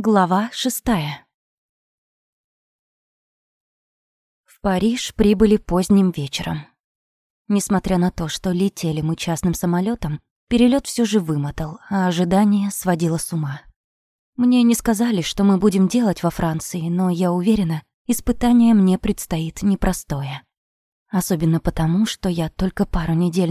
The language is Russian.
Глава шестая. В Париж прибыли поздним вечером. Несмотря на то, что летели мы частным самолетом, перелет все же вымотал, а ожидание сводило с ума. Мне не сказали, что мы будем делать во Франции, но я уверена, испытание мне предстоит непростое. Особенно потому, что я только пару недель